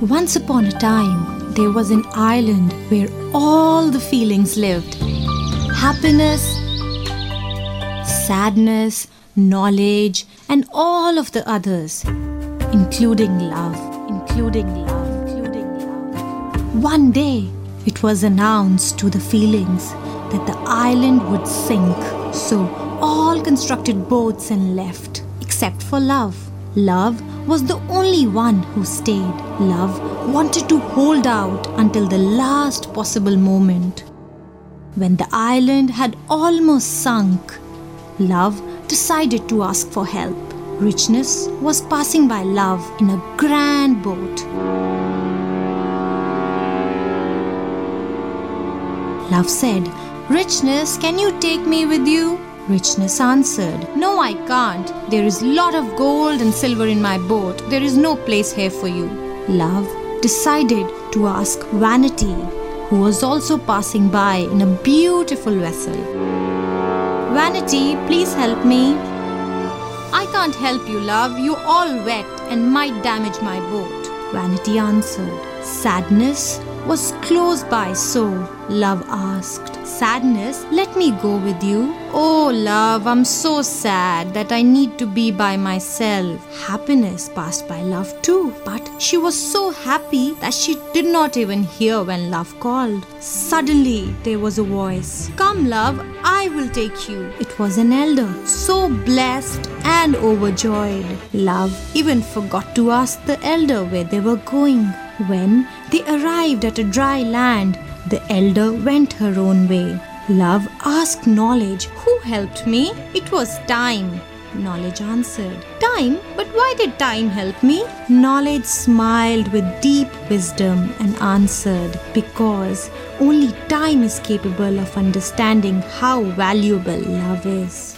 Once upon a time, there was an island where all the feelings lived happiness, sadness, knowledge, and all of the others, including love, including love, including love. One day, it was announced to the feelings that the island would sink, so all constructed boats and left, except for love. Love was the only one who stayed. Love wanted to hold out until the last possible moment. When the island had almost sunk, Love decided to ask for help. Richness was passing by Love in a grand boat. Love said, Richness, can you take me with you? Richness answered, No, I can't. There is lot of gold and silver in my boat. There is no place here for you. Love decided to ask Vanity, who was also passing by in a beautiful vessel. Vanity, please help me. I can't help you, love. You're all wet and might damage my boat. Vanity answered. Sadness was close by, so Love asked. Sadness, let me go with you. Oh, love, I'm so sad that I need to be by myself. Happiness passed by love too, but she was so happy that she did not even hear when love called. Suddenly, there was a voice Come, love, I will take you. It was an elder, so blessed and overjoyed. Love even forgot to ask the elder where they were going. When they arrived at a dry land, the elder went her own way. Love asked Knowledge, Who helped me? It was Time. Knowledge answered, Time? But why did time help me? Knowledge smiled with deep wisdom and answered, Because only time is capable of understanding how valuable love is.